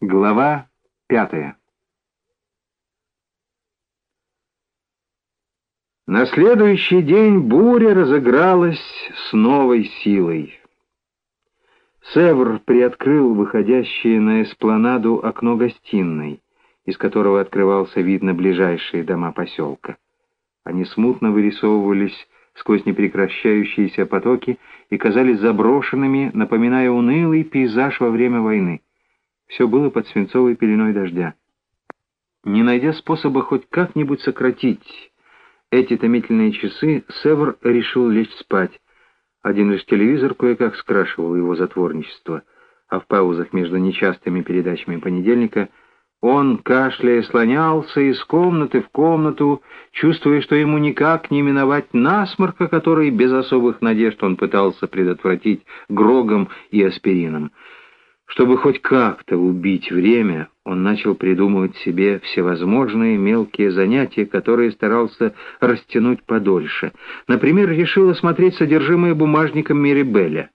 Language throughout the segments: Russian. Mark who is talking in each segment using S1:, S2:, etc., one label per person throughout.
S1: Глава пятая На следующий день буря разыгралась с новой силой. Севр приоткрыл выходящее на эспланаду окно гостиной, из которого открывался вид на ближайшие дома поселка. Они смутно вырисовывались сквозь непрекращающиеся потоки и казались заброшенными, напоминая унылый пейзаж во время войны. Все было под свинцовой пеленой дождя. Не найдя способа хоть как-нибудь сократить эти томительные часы, Север решил лечь спать. Один лишь телевизор кое-как скрашивал его затворничество, а в паузах между нечастыми передачами понедельника он, кашляя, слонялся из комнаты в комнату, чувствуя, что ему никак не миновать насморка, который без особых надежд он пытался предотвратить грогом и аспирином. Чтобы хоть как-то убить время, он начал придумывать себе всевозможные мелкие занятия, которые старался растянуть подольше. Например, решил осмотреть содержимое бумажника Мирибеля.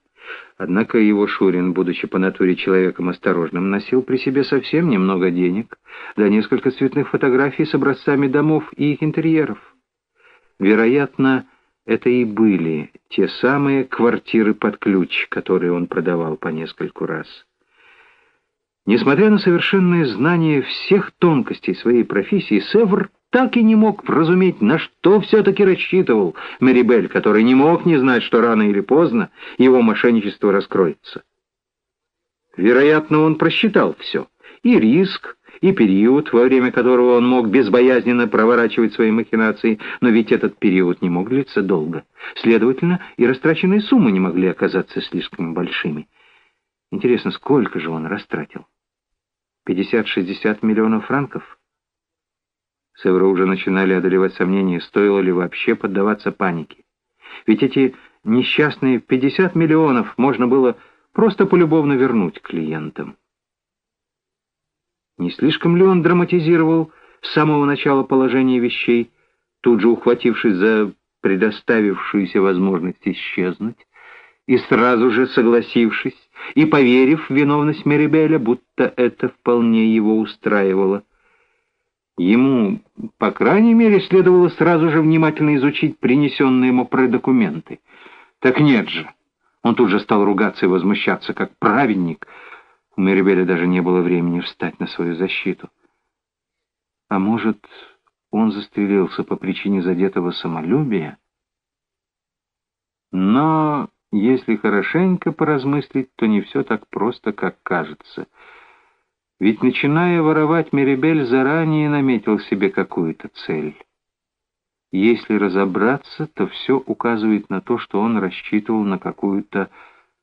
S1: Однако его Шурин, будучи по натуре человеком осторожным, носил при себе совсем немного денег, да несколько цветных фотографий с образцами домов и их интерьеров. Вероятно, это и были те самые квартиры под ключ, которые он продавал по нескольку раз. Несмотря на совершенное знание всех тонкостей своей профессии, Севр так и не мог вразуметь, на что все-таки рассчитывал Мерибель, который не мог не знать, что рано или поздно его мошенничество раскроется. Вероятно, он просчитал все, и риск, и период, во время которого он мог безбоязненно проворачивать свои махинации, но ведь этот период не мог длиться долго. Следовательно, и растраченные суммы не могли оказаться слишком большими. Интересно, сколько же он растратил? 50-60 миллионов франков? Севера уже начинали одолевать сомнения, стоило ли вообще поддаваться панике. Ведь эти несчастные 50 миллионов можно было просто полюбовно вернуть клиентам. Не слишком ли он драматизировал с самого начала положение вещей, тут же ухватившись за предоставившуюся возможность исчезнуть, и сразу же согласившись и поверив в виновность Мерибеля, будто это вполне его устраивало. Ему, по крайней мере, следовало сразу же внимательно изучить принесенные ему предокументы. Так нет же. Он тут же стал ругаться и возмущаться, как праведник. У Мерибеля даже не было времени встать на свою защиту. А может, он застрелился по причине задетого самолюбия? Но если хорошенько поразмыслить, то не все так просто, как кажется. Ведь, начиная воровать, Мерибель заранее наметил себе какую-то цель. Если разобраться, то все указывает на то, что он рассчитывал на какую-то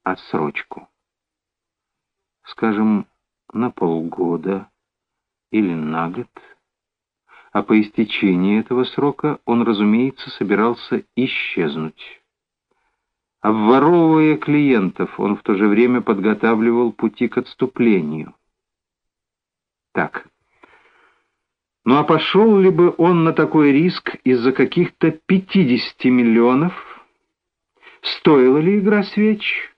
S1: отсрочку. Скажем, на полгода или на год. А по истечении этого срока он, разумеется, собирался исчезнуть. Обворовывая клиентов, он в то же время подготавливал пути к отступлению. Так. Ну а пошел ли бы он на такой риск из-за каких-то 50 миллионов? Стоила ли игра свеч?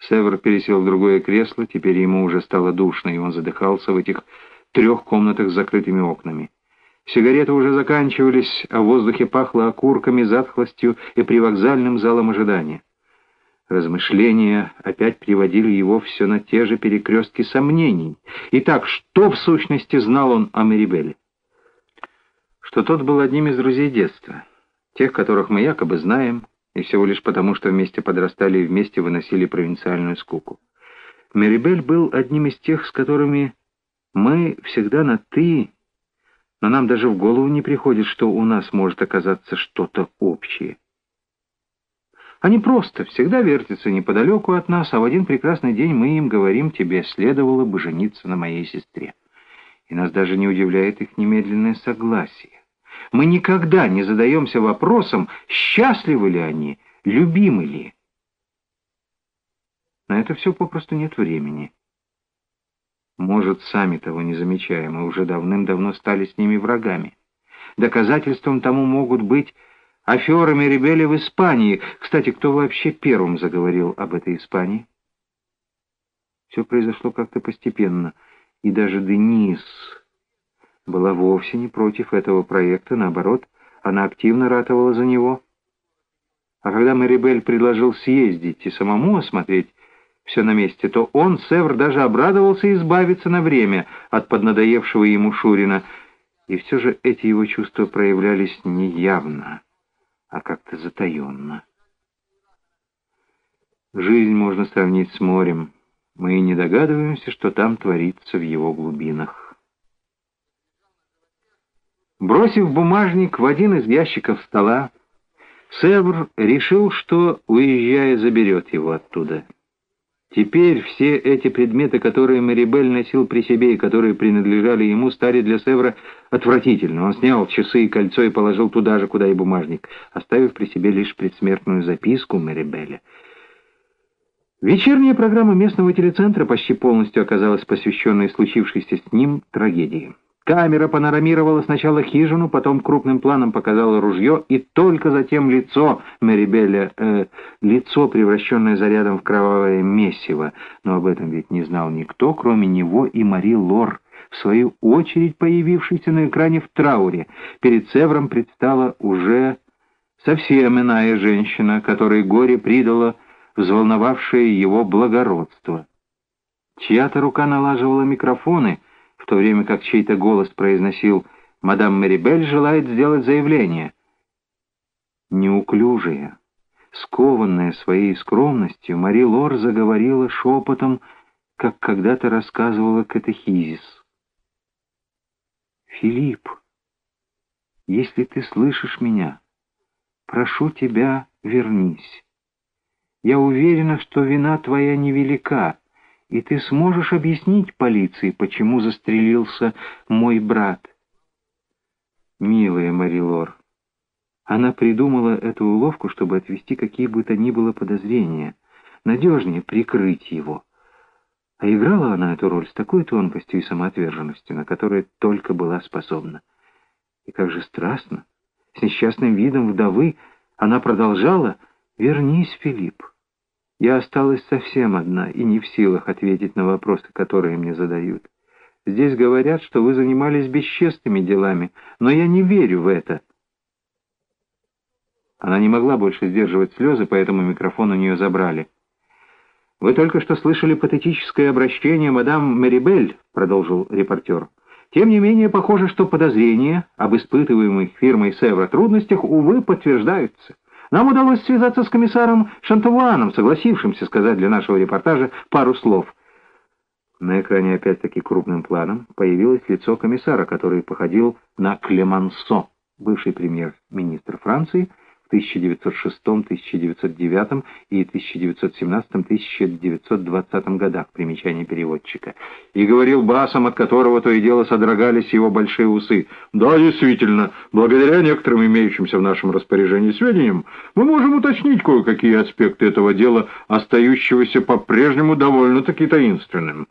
S1: Север пересел в другое кресло, теперь ему уже стало душно, и он задыхался в этих трех комнатах с закрытыми окнами. Сигареты уже заканчивались, а в воздухе пахло окурками, затхлостью и привокзальным залом ожидания. Размышления опять приводили его все на те же перекрестки сомнений. Итак, что в сущности знал он о Мерибеле? Что тот был одним из друзей детства, тех, которых мы якобы знаем, и всего лишь потому, что вместе подрастали и вместе выносили провинциальную скуку. Мерибель был одним из тех, с которыми мы всегда на «ты» но нам даже в голову не приходит, что у нас может оказаться что-то общее. Они просто всегда вертятся неподалеку от нас, а в один прекрасный день мы им говорим, тебе следовало бы жениться на моей сестре. И нас даже не удивляет их немедленное согласие. Мы никогда не задаемся вопросом, счастливы ли они, любимы ли. На это все попросту нет времени. Может, сами того не замечая, мы уже давным-давно стали с ними врагами. Доказательством тому могут быть аферы Мерибеля в Испании. Кстати, кто вообще первым заговорил об этой Испании? Все произошло как-то постепенно, и даже Денис была вовсе не против этого проекта, наоборот, она активно ратовала за него. А когда Мэрибель предложил съездить и самому осмотреть все на месте, то он, Севр, даже обрадовался избавиться на время от поднадоевшего ему Шурина, и все же эти его чувства проявлялись не явно, а как-то затаенно. Жизнь можно сравнить с морем. Мы и не догадываемся, что там творится в его глубинах. Бросив бумажник в один из ящиков стола, Севр решил, что, уезжая, заберет его оттуда. Теперь все эти предметы, которые Марибель носил при себе и которые принадлежали ему, стали для Севра отвратительно. Он снял часы и кольцо и положил туда же, куда и бумажник, оставив при себе лишь предсмертную записку Марибеля. Вечерняя программа местного телецентра почти полностью оказалась посвященной случившейся с ним трагедии. Камера панорамировала сначала хижину, потом крупным планом показала ружье, и только затем лицо Мерибеля, э, лицо, превращенное зарядом в кровавое месиво. Но об этом ведь не знал никто, кроме него и Мари Лор, в свою очередь появившейся на экране в трауре. Перед Севром предстала уже совсем иная женщина, которой горе придало взволновавшее его благородство. Чья-то рука налаживала микрофоны — в то время как чей-то голос произносил «Мадам Мерибель желает сделать заявление». Неуклюжая, скованная своей скромностью, Мари Лор заговорила шепотом, как когда-то рассказывала катехизис. «Филипп, если ты слышишь меня, прошу тебя, вернись. Я уверена, что вина твоя невелика» и ты сможешь объяснить полиции, почему застрелился мой брат. Милая Марилор, она придумала эту уловку, чтобы отвести какие бы то ни было подозрения, надежнее прикрыть его. А играла она эту роль с такой тонкостью и самоотверженностью, на которую только была способна. И как же страстно, с несчастным видом вдовы, она продолжала «Вернись, Филипп». Я осталась совсем одна и не в силах ответить на вопросы, которые мне задают. Здесь говорят, что вы занимались бесчестными делами, но я не верю в это. Она не могла больше сдерживать слезы, поэтому микрофон у нее забрали. «Вы только что слышали патетическое обращение мадам Мерибель», — продолжил репортер. «Тем не менее, похоже, что подозрения об испытываемых фирмой Севра трудностях, увы, подтверждаются». Нам удалось связаться с комиссаром Шантавуаном, согласившимся сказать для нашего репортажа пару слов. На экране опять-таки крупным планом появилось лицо комиссара, который походил на Клемансо, бывший премьер-министр Франции, 1906, 1909 и 1917-1920 годах, примечание переводчика, и говорил басом, от которого то и дело содрогались его большие усы. «Да, действительно, благодаря некоторым имеющимся в нашем распоряжении сведениям, мы можем уточнить кое-какие аспекты этого дела, остающегося по-прежнему довольно-таки таинственным».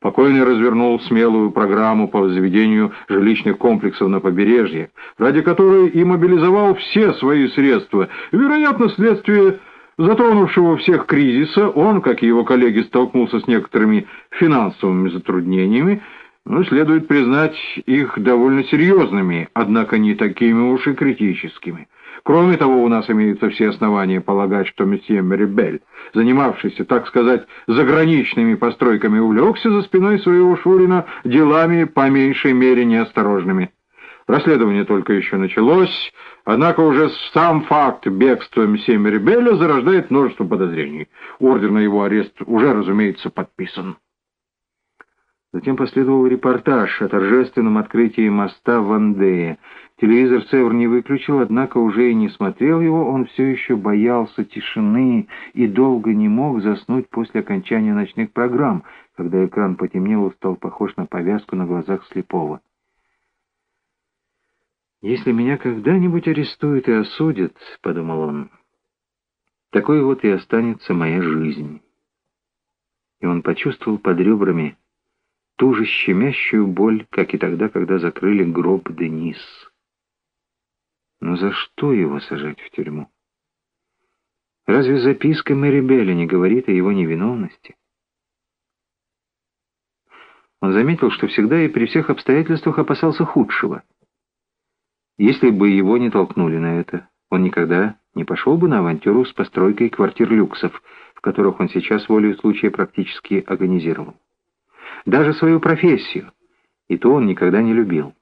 S1: Покойный развернул смелую программу по возведению жилищных комплексов на побережье, ради которой и мобилизовал все свои средства. Вероятно, вследствие затронувшего всех кризиса, он, как и его коллеги, столкнулся с некоторыми финансовыми затруднениями, но следует признать их довольно серьезными, однако не такими уж и критическими. Кроме того, у нас имеются все основания полагать, что месье Мерибель, занимавшийся, так сказать, заграничными постройками, увлекся за спиной своего Шурина делами по меньшей мере неосторожными. Расследование только еще началось, однако уже сам факт бегства месье Мерибеля зарождает множество подозрений. Ордер на его арест уже, разумеется, подписан. Затем последовал репортаж о торжественном открытии моста в Вандее. Телевизор Север не выключил, однако уже и не смотрел его, он все еще боялся тишины и долго не мог заснуть после окончания ночных программ, когда экран потемнел и стал похож на повязку на глазах слепого. «Если меня когда-нибудь арестуют и осудят», — подумал он, — «такой вот и останется моя жизнь». И он почувствовал под ребрами ту же щемящую боль, как и тогда, когда закрыли гроб Денис. Но за что его сажать в тюрьму? Разве записка Мэри Белли не говорит о его невиновности? Он заметил, что всегда и при всех обстоятельствах опасался худшего. Если бы его не толкнули на это, он никогда не пошел бы на авантюру с постройкой квартир люксов, в которых он сейчас волею случая практически организировал. Даже свою профессию, и то он никогда не любил.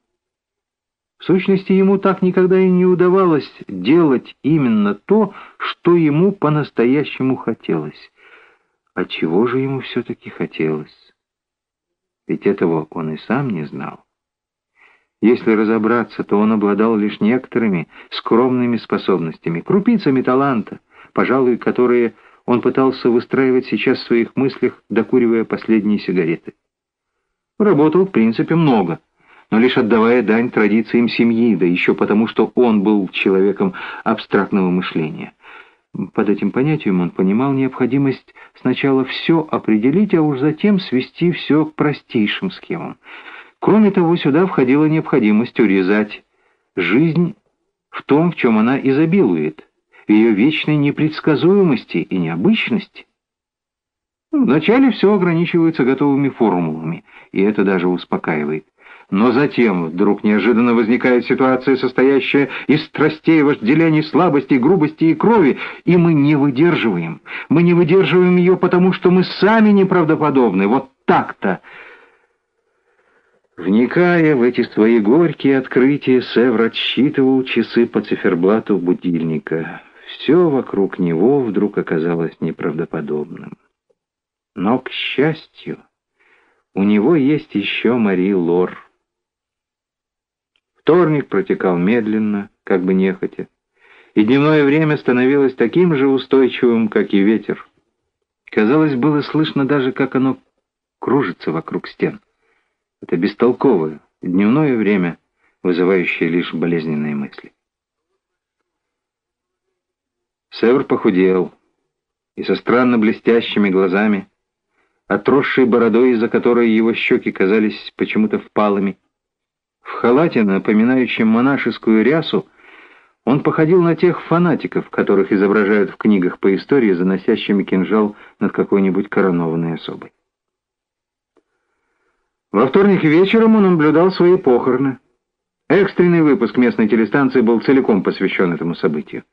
S1: Сущности, ему так никогда и не удавалось делать именно то, что ему по-настоящему хотелось. А чего же ему все-таки хотелось? Ведь этого он и сам не знал. Если разобраться, то он обладал лишь некоторыми скромными способностями, крупицами таланта, пожалуй, которые он пытался выстраивать сейчас в своих мыслях, докуривая последние сигареты. Работал, в принципе, много, но лишь отдавая дань традициям семьи, да еще потому, что он был человеком абстрактного мышления. Под этим понятием он понимал необходимость сначала все определить, а уж затем свести все к простейшим схемам. Кроме того, сюда входила необходимость урезать жизнь в том, в чем она изобилует, в ее вечной непредсказуемости и необычности. Вначале все ограничивается готовыми формулами, и это даже успокаивает. Но затем вдруг неожиданно возникает ситуация, состоящая из страстей, вожделений, слабости, грубости и крови, и мы не выдерживаем. Мы не выдерживаем ее, потому что мы сами неправдоподобны. Вот так-то. Вникая в эти свои горькие открытия, Севр отсчитывал часы по циферблату будильника. Все вокруг него вдруг оказалось неправдоподобным. Но, к счастью, у него есть еще Мари Лор. Вторник протекал медленно, как бы нехотя, и дневное время становилось таким же устойчивым, как и ветер. Казалось, было слышно даже, как оно кружится вокруг стен. Это бестолковое, дневное время, вызывающее лишь болезненные мысли. Север похудел и со странно блестящими глазами, отросшей бородой, из-за которой его щеки казались почему-то впалыми, в халате, напоминающем монашескую рясу, он походил на тех фанатиков, которых изображают в книгах по истории, заносящими кинжал над какой-нибудь коронованной особой. Во вторник вечером он наблюдал свои похороны. Экстренный выпуск местной телестанции был целиком посвящен этому событию.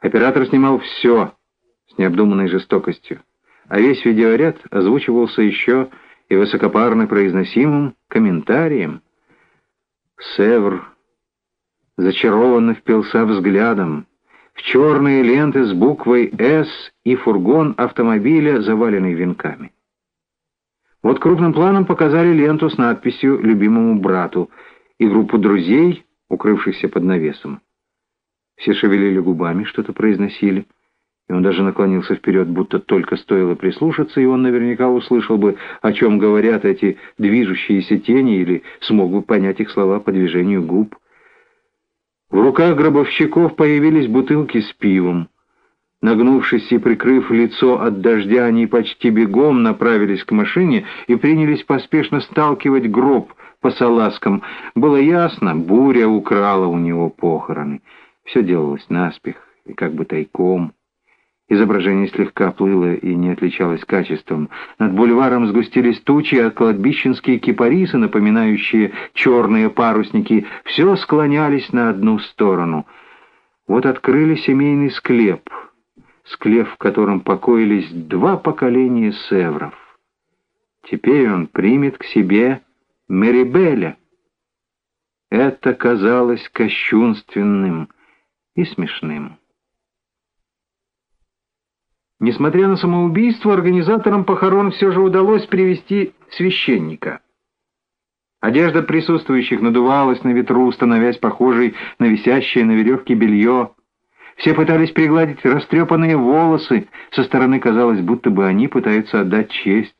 S1: Оператор снимал все с необдуманной жестокостью, а весь видеоряд озвучивался еще и высокопарно произносимым комментарием — Севр зачарованно впился взглядом в черные ленты с буквой «С» и фургон автомобиля, заваленный венками. Вот крупным планом показали ленту с надписью «Любимому брату» и группу друзей, укрывшихся под навесом. Все шевелили губами, что-то произносили и он даже наклонился вперед, будто только стоило прислушаться, и он наверняка услышал бы, о чем говорят эти движущиеся тени, или смог бы понять их слова по движению губ. В руках гробовщиков появились бутылки с пивом. Нагнувшись и прикрыв лицо от дождя, они почти бегом направились к машине и принялись поспешно сталкивать гроб по салазкам. Было ясно, буря украла у него похороны. Все делалось наспех и как бы тайком. Изображение слегка плыло и не отличалось качеством. Над бульваром сгустились тучи, а кладбищенские кипарисы, напоминающие черные парусники, все склонялись на одну сторону. Вот открыли семейный склеп, склеп, в котором покоились два поколения севров. Теперь он примет к себе Мерибеля. Это казалось кощунственным и смешным. Несмотря на самоубийство, организаторам похорон все же удалось привести священника. Одежда присутствующих надувалась на ветру, становясь похожей на висящее на веревке белье. Все пытались пригладить растрепанные волосы, со стороны казалось, будто бы они пытаются отдать честь.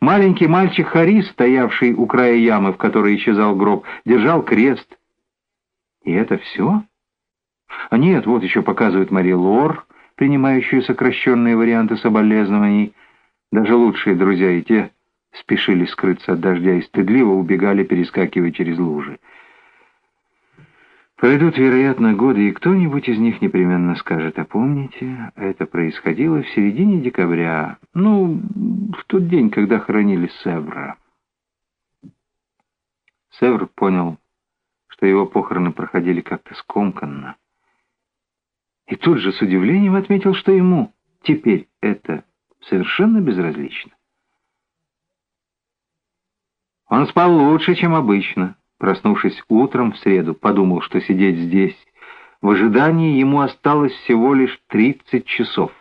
S1: Маленький мальчик Харис, стоявший у края ямы, в которой исчезал гроб, держал крест. И это все? А нет, вот еще показывают Мари Лор, принимающую сокращенные варианты соболезнований. Даже лучшие друзья и те спешили скрыться от дождя и стыдливо убегали, перескакивая через лужи. Пройдут, вероятно, годы, и кто-нибудь из них непременно скажет, а помните, это происходило в середине декабря, ну, в тот день, когда хоронили Севра. Севр понял, что его похороны проходили как-то скомканно. И тут же с удивлением отметил, что ему теперь это совершенно безразлично. Он спал лучше, чем обычно. Проснувшись утром в среду, подумал, что сидеть здесь в ожидании ему осталось всего лишь 30 часов.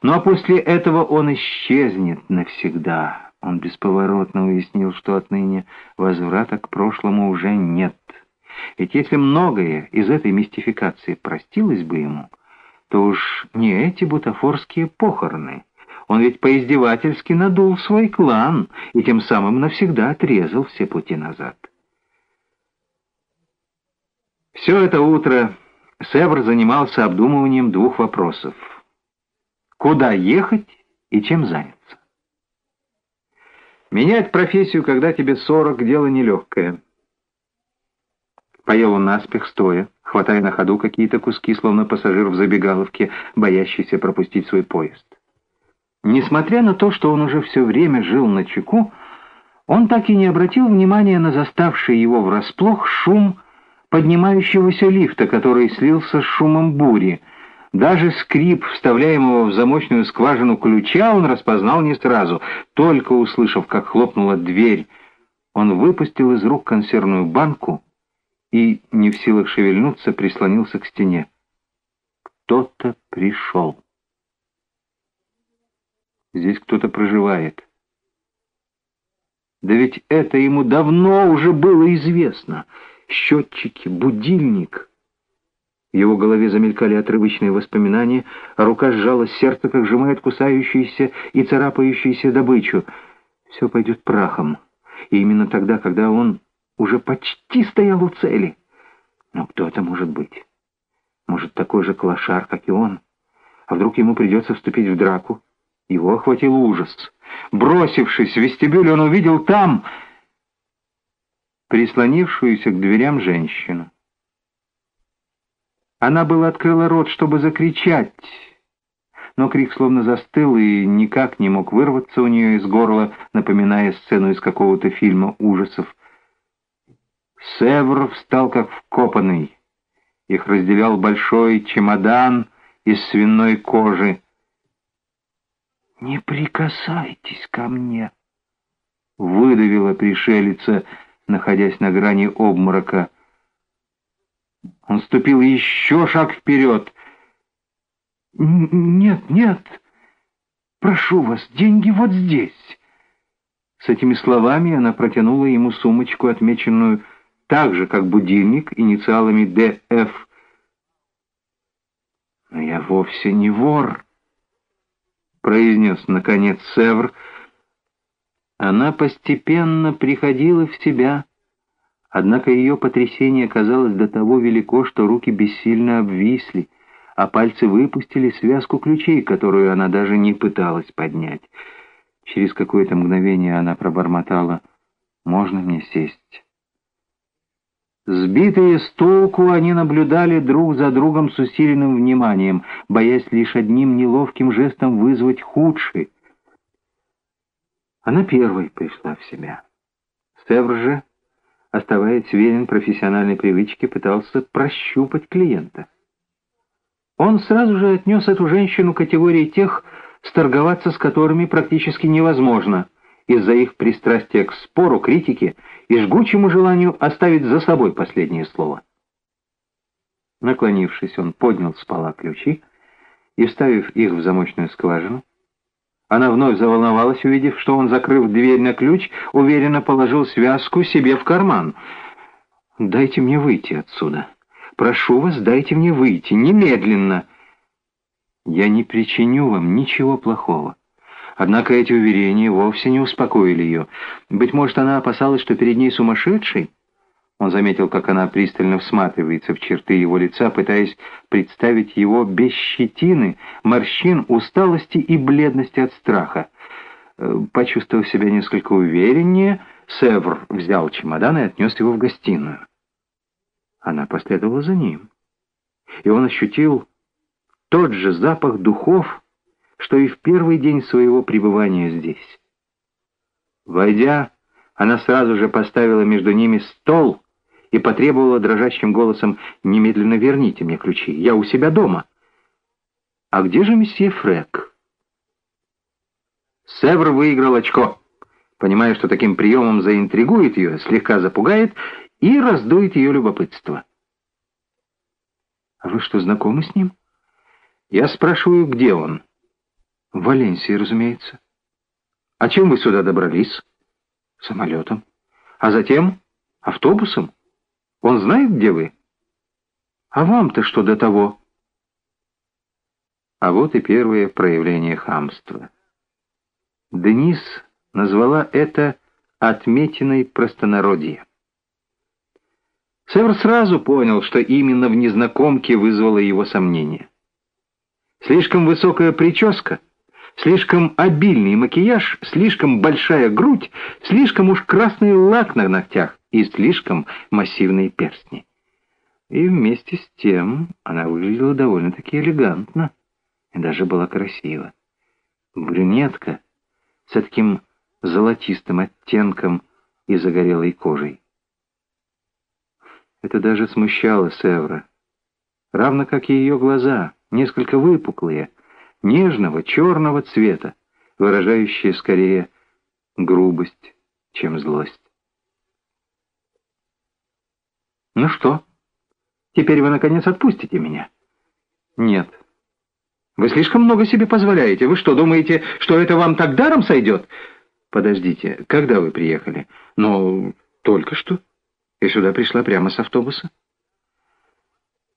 S1: Ну а после этого он исчезнет навсегда. Он бесповоротно уяснил, что отныне возврата к прошлому уже нет. Ведь если многое из этой мистификации простилось бы ему, то уж не эти бутафорские похороны. Он ведь поиздевательски надул свой клан и тем самым навсегда отрезал все пути назад. Все это утро Севр занимался обдумыванием двух вопросов. Куда ехать и чем заняться? Менять профессию, когда тебе сорок, дело нелегкое. Поел он наспех, стоя, хватая на ходу какие-то куски, словно пассажир в забегаловке, боящийся пропустить свой поезд. Несмотря на то, что он уже все время жил на чеку, он так и не обратил внимания на заставший его врасплох шум поднимающегося лифта, который слился с шумом бури. Даже скрип, вставляемого в замочную скважину ключа, он распознал не сразу. Только услышав, как хлопнула дверь, он выпустил из рук консервную банку и, не в силах шевельнуться, прислонился к стене. Кто-то пришел. Здесь кто-то проживает. Да ведь это ему давно уже было известно — счетчики, будильник. В его голове замелькали отрывочные воспоминания, а рука сжалась, сердце как сжимает кусающуюся и царапающуюся добычу. Все пойдет прахом. И именно тогда, когда он уже почти стоял у цели. Но кто это может быть? Может, такой же клошар, как и он? А вдруг ему придется вступить в драку? Его охватил ужас. Бросившись в вестибюль, он увидел там прислонившуюся к дверям женщину. Она была открыла рот, чтобы закричать, но крик словно застыл и никак не мог вырваться у нее из горла, напоминая сцену из какого-то фильма ужасов. Севр встал как вкопанный. Их разделял большой чемодан из свиной кожи. «Не прикасайтесь ко мне!» — выдавила пришелица — находясь на грани обморока. Он ступил еще шаг вперед. «Нет, нет, прошу вас, деньги вот здесь». С этими словами она протянула ему сумочку, отмеченную так же, как будильник, инициалами «ДФ». «Но я вовсе не вор», — произнес, наконец, Севр, — она постепенно приходила в себя, однако ее потрясение казалось до того велико, что руки бессильно обвисли, а пальцы выпустили связку ключей, которую она даже не пыталась поднять. Через какое-то мгновение она пробормотала «Можно мне сесть?» Сбитые с толку, они наблюдали друг за другом с усиленным вниманием, боясь лишь одним неловким жестом вызвать худший — она первой пришла в себя. Севр же, оставаясь верен профессиональной привычке, пытался прощупать клиента. Он сразу же отнес эту женщину к категории тех, сторговаться с которыми практически невозможно, из-за их пристрастия к спору, критике и жгучему желанию оставить за собой последнее слово. Наклонившись, он поднял с пола ключи и, вставив их в замочную скважину, она вновь заволновалась, увидев, что он, закрыв дверь на ключ, уверенно положил связку себе в карман. «Дайте мне выйти отсюда. Прошу вас, дайте мне выйти. Немедленно!» «Я не причиню вам ничего плохого». Однако эти уверения вовсе не успокоили ее. Быть может, она опасалась, что перед ней сумасшедший? Он заметил, как она пристально всматривается в черты его лица, пытаясь представить его без щетины, морщин, усталости и бледности от страха. Э, почувствовав себя несколько увереннее, Севр взял чемодан и отнес его в гостиную. Она последовала за ним. И он ощутил тот же запах духов, что и в первый день своего пребывания здесь. Войдя, Она сразу же поставила между ними стол и потребовала дрожащим голосом «Немедленно верните мне ключи, я у себя дома». «А где же месье Фрек?» Севр выиграл очко, понимая, что таким приемом заинтригует ее, слегка запугает и раздует ее любопытство. «А вы что, знакомы с ним?» «Я спрашиваю, где он?» «В Валенсии, разумеется». «А чем вы сюда добрались?» «Самолетом». «А затем?» «Автобусом?» «Он знает, где вы?» «А вам-то что до того?» А вот и первое проявление хамства. Денис назвала это отметиной простонародья. Север сразу понял, что именно в незнакомке вызвало его сомнение. Слишком высокая прическа, слишком обильный макияж, слишком большая грудь, слишком уж красный лак на ногтях и слишком массивные перстни. И вместе с тем она выглядела довольно-таки элегантно и даже была красива. Брюнетка с таким золотистым оттенком и загорелой кожей. Это даже смущало Севра, равно как и ее глаза, несколько выпуклые, нежного черного цвета, выражающие скорее грубость, чем злость. «Ну что, теперь вы, наконец, отпустите меня?» «Нет». «Вы слишком много себе позволяете. Вы что, думаете, что это вам так даром сойдет?» «Подождите, когда вы приехали?» «Ну, только что. И сюда пришла прямо с автобуса».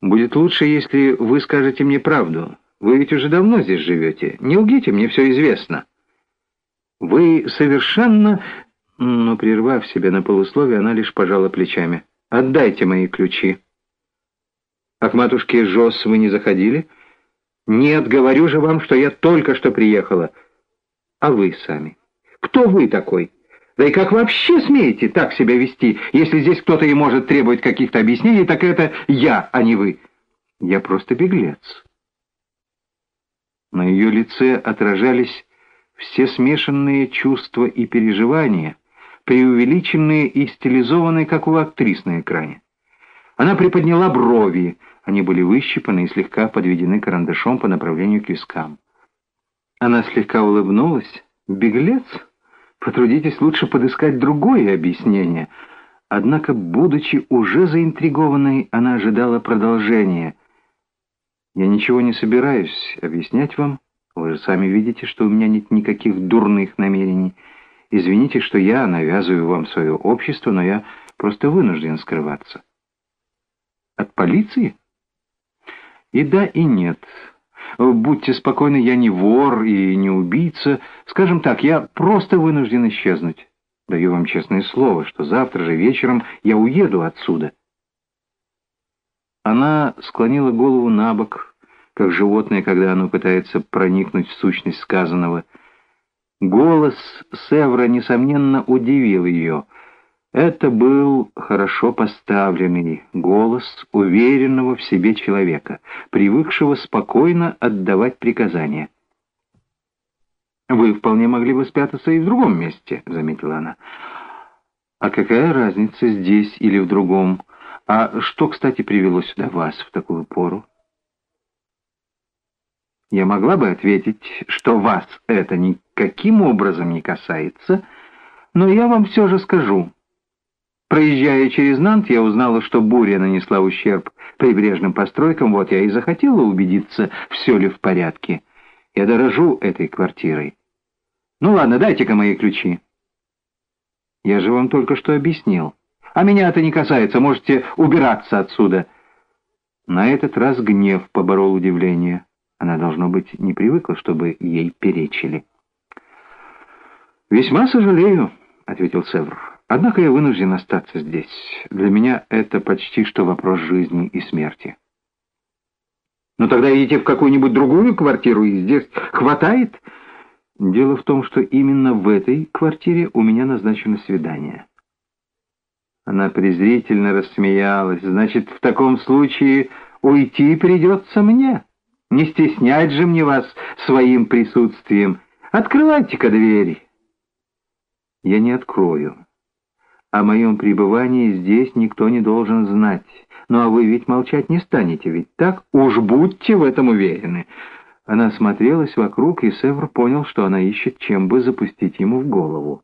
S1: «Будет лучше, если вы скажете мне правду. Вы ведь уже давно здесь живете. Не лгите, мне все известно». «Вы совершенно...» Но, прервав себя на полусловие, она лишь пожала плечами. «Отдайте мои ключи». «А к матушке Жос вы не заходили?» «Нет, говорю же вам, что я только что приехала. А вы сами? Кто вы такой? Да и как вообще смеете так себя вести? Если здесь кто-то и может требовать каких-то объяснений, так это я, а не вы. Я просто беглец». На ее лице отражались все смешанные чувства и переживания, преувеличенные и стилизованные, как у актрис на экране. Она приподняла брови, они были выщипаны и слегка подведены карандашом по направлению к вискам. Она слегка улыбнулась. «Беглец? Потрудитесь лучше подыскать другое объяснение». Однако, будучи уже заинтригованной, она ожидала продолжения. «Я ничего не собираюсь объяснять вам. Вы же сами видите, что у меня нет никаких дурных намерений. Извините, что я навязываю вам свое общество, но я просто вынужден скрываться». «От полиции?» И да, и нет. Будьте спокойны, я не вор и не убийца. Скажем так, я просто вынужден исчезнуть. Даю вам честное слово, что завтра же вечером я уеду отсюда. Она склонила голову на бок, как животное, когда оно пытается проникнуть в сущность сказанного. Голос Севра, несомненно, удивил ее — это был хорошо поставленный голос уверенного в себе человека, привыкшего спокойно отдавать приказания. «Вы вполне могли бы спрятаться и в другом месте», — заметила она. «А какая разница здесь или в другом? А что, кстати, привело сюда вас в такую пору?» Я могла бы ответить, что вас это никаким образом не касается, но я вам все же скажу. Проезжая через Нант, я узнала, что буря нанесла ущерб прибрежным постройкам, вот я и захотела убедиться, все ли в порядке. Я дорожу этой квартирой. Ну ладно, дайте-ка мои ключи. Я же вам только что объяснил. А меня это не касается, можете убираться отсюда. На этот раз гнев поборол удивление. Она, должно быть, не привыкла, чтобы ей перечили. «Весьма сожалею», — ответил Севр. Однако я вынужден остаться здесь. Для меня это почти что вопрос жизни и смерти. Ну тогда идите в какую-нибудь другую квартиру, и здесь хватает. Дело в том, что именно в этой квартире у меня назначено свидание. Она презрительно рассмеялась. Значит, в таком случае уйти придется мне. Не стеснять же мне вас своим присутствием. Открывайте-ка двери. Я не открою. О моем пребывании здесь никто не должен знать. Ну а вы ведь молчать не станете, ведь так? Уж будьте в этом уверены». Она смотрелась вокруг, и Севр понял, что она ищет, чем бы запустить ему в голову.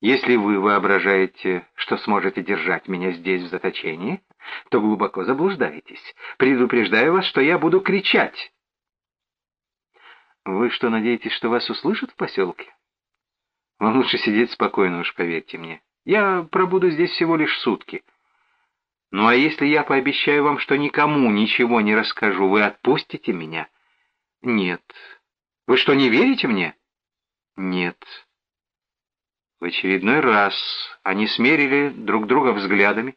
S1: «Если вы воображаете, что сможете держать меня здесь в заточении, то глубоко заблуждаетесь. Предупреждаю вас, что я буду кричать». «Вы что, надеетесь, что вас услышат в поселке?» «Вам лучше сидеть спокойно, уж поверьте мне. Я пробуду здесь всего лишь сутки». Ну а если я пообещаю вам, что никому ничего не расскажу, вы отпустите меня? Нет. Вы что, не верите мне? Нет. В очередной раз они смерили друг друга взглядами,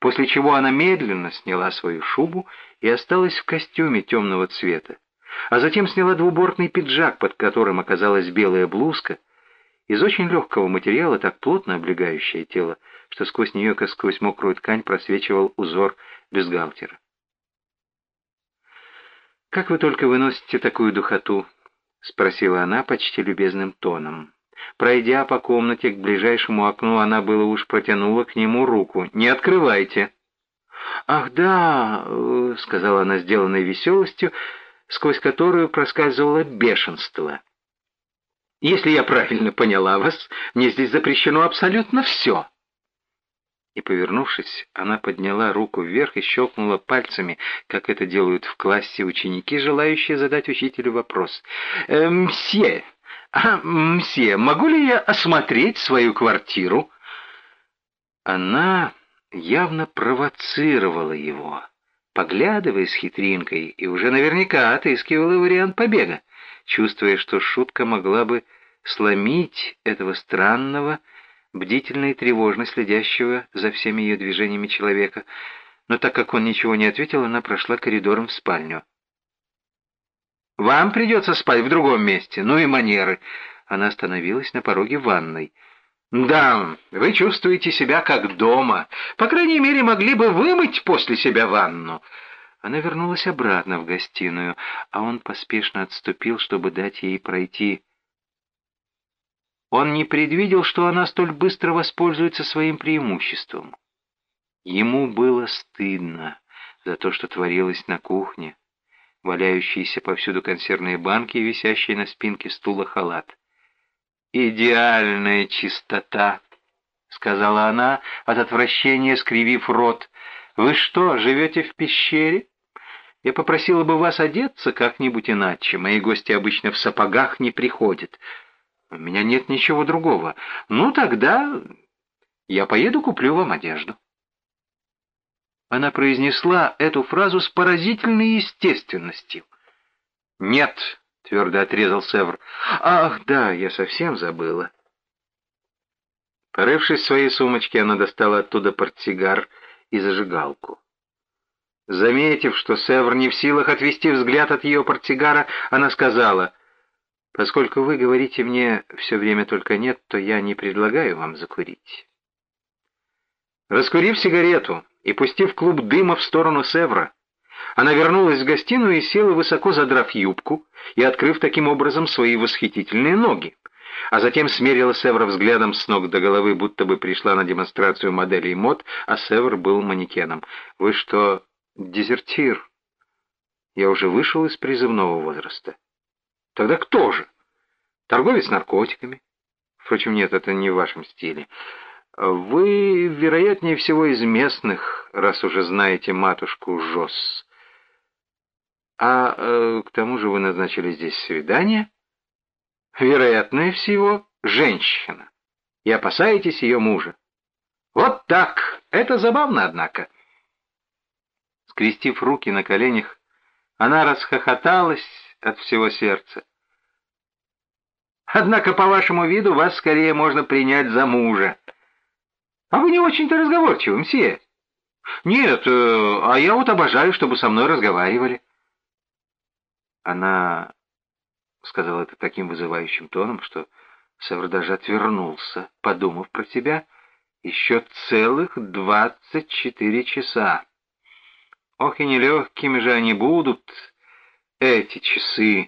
S1: после чего она медленно сняла свою шубу и осталась в костюме темного цвета, а затем сняла двубортный пиджак, под которым оказалась белая блузка, из очень легкого материала, так плотно облегающее тело, что сквозь нее, как сквозь мокрую ткань, просвечивал узор бюстгальтера. «Как вы только выносите такую духоту?» — спросила она почти любезным тоном. Пройдя по комнате к ближайшему окну, она было уж протянула к нему руку. «Не открывайте!» «Ах, да!» — сказала она, сделанной веселостью, сквозь которую проскальзывало бешенство. Если я правильно поняла вас, мне здесь запрещено абсолютно все». И, повернувшись, она подняла руку вверх и щелкнула пальцами, как это делают в классе ученики, желающие задать учителю вопрос. «Э, «Мсье, а, мсье, могу ли я осмотреть свою квартиру?» Она явно провоцировала его, поглядывая с хитринкой, и уже наверняка отыскивала вариант побега чувствуя, что шутка могла бы сломить этого странного, бдительно и тревожно следящего за всеми ее движениями человека, но так как он ничего не ответил, она прошла коридором в спальню. «Вам придется спать в другом месте, ну и манеры!» Она остановилась на пороге ванной. «Да, вы чувствуете себя как дома. По крайней мере, могли бы вымыть после себя ванну». Она вернулась обратно в гостиную, а он поспешно отступил, чтобы дать ей пройти. Он не предвидел, что она столь быстро воспользуется своим преимуществом. Ему было стыдно за то, что творилось на кухне, валяющиеся повсюду консервные банки и висящие на спинке стула халат. «Идеальная чистота!» — сказала она, от отвращения скривив рот. «Вы что, живете в пещере? Я попросила бы вас одеться как-нибудь иначе. Мои гости обычно в сапогах не приходят. У меня нет ничего другого. Ну, тогда я поеду куплю вам одежду». Она произнесла эту фразу с поразительной естественностью. «Нет», — твердо отрезал Севр. «Ах, да, я совсем забыла». Порывшись в своей сумочке, она достала оттуда портсигар и зажигалку. Заметив, что Севр не в силах отвести взгляд от ее портсигара, она сказала, «Поскольку вы говорите мне все время только нет, то я не предлагаю вам закурить». Раскурив сигарету и пустив клуб дыма в сторону Севра, она вернулась в гостиную и села, высоко задрав юбку и открыв таким образом свои восхитительные ноги а затем смерила Севра взглядом с ног до головы, будто бы пришла на демонстрацию моделей мод, а Севр был манекеном. «Вы что, дезертир?» «Я уже вышел из призывного возраста». «Тогда кто же? Торговец наркотиками?» «Впрочем, нет, это не в вашем стиле. Вы, вероятнее всего, из местных, раз уже знаете матушку Жос. А э, к тому же вы назначили здесь свидание?» вероятнее всего, женщина, и опасаетесь ее мужа. Вот так! Это забавно, однако. Скрестив руки на коленях, она расхохоталась от всего сердца. Однако, по вашему виду, вас скорее можно принять за мужа. А вы не очень-то разговорчивы, мсье. Нет, э, а я вот обожаю, чтобы со мной разговаривали. Она сказал это таким вызывающим тоном, что Севр даже отвернулся, подумав про себя, еще целых двадцать четыре часа. Ох, и нелегкими же они будут, эти часы.